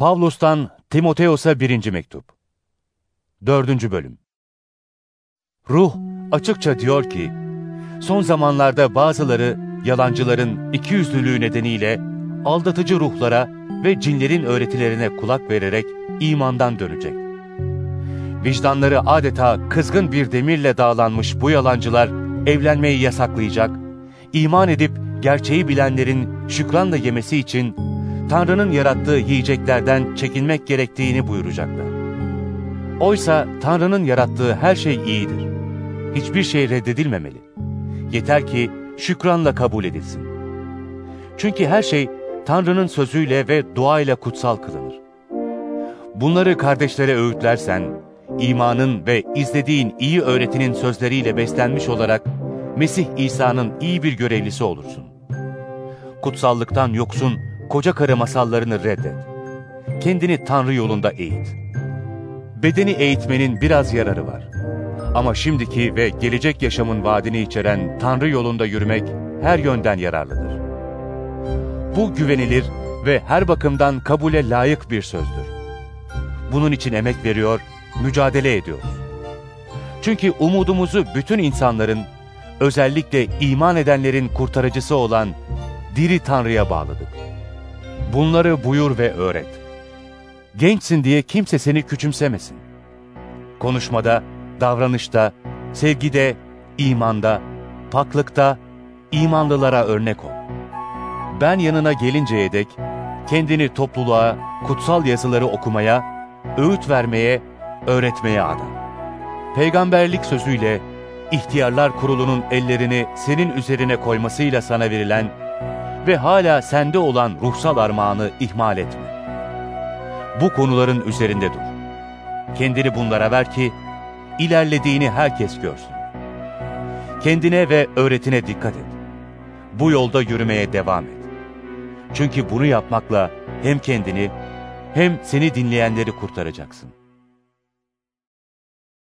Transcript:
Pavlus'tan Timoteos'a birinci mektup. Dördüncü bölüm. Ruh açıkça diyor ki, son zamanlarda bazıları yalancıların ikiyüzlülüğü nedeniyle aldatıcı ruhlara ve cinlerin öğretilerine kulak vererek imandan dönecek. Vicdanları adeta kızgın bir demirle dağlanmış bu yalancılar evlenmeyi yasaklayacak, iman edip gerçeği bilenlerin şükranla yemesi için Tanrı'nın yarattığı yiyeceklerden çekinmek gerektiğini buyuracaklar. Oysa Tanrı'nın yarattığı her şey iyidir. Hiçbir şey reddedilmemeli. Yeter ki şükranla kabul edilsin. Çünkü her şey Tanrı'nın sözüyle ve duayla kutsal kılınır. Bunları kardeşlere öğütlersen, imanın ve izlediğin iyi öğretinin sözleriyle beslenmiş olarak Mesih İsa'nın iyi bir görevlisi olursun. Kutsallıktan yoksun koca karı masallarını reddet. Kendini Tanrı yolunda eğit. Bedeni eğitmenin biraz yararı var. Ama şimdiki ve gelecek yaşamın vaadini içeren Tanrı yolunda yürümek her yönden yararlıdır. Bu güvenilir ve her bakımdan kabule layık bir sözdür. Bunun için emek veriyor, mücadele ediyoruz. Çünkü umudumuzu bütün insanların, özellikle iman edenlerin kurtarıcısı olan diri Tanrı'ya bağladık. Bunları buyur ve öğret. Gençsin diye kimse seni küçümsemesin. Konuşmada, davranışta, sevgide, imanda, paklıkta, imanlılara örnek ol. Ben yanına gelinceye dek kendini topluluğa, kutsal yazıları okumaya, öğüt vermeye, öğretmeye ada. Peygamberlik sözüyle ihtiyarlar kurulunun ellerini senin üzerine koymasıyla sana verilen ve hala sende olan ruhsal armağanı ihmal etme. Bu konuların üzerinde dur. Kendini bunlara ver ki ilerlediğini herkes görsün. Kendine ve öğretine dikkat et. Bu yolda yürümeye devam et. Çünkü bunu yapmakla hem kendini hem seni dinleyenleri kurtaracaksın.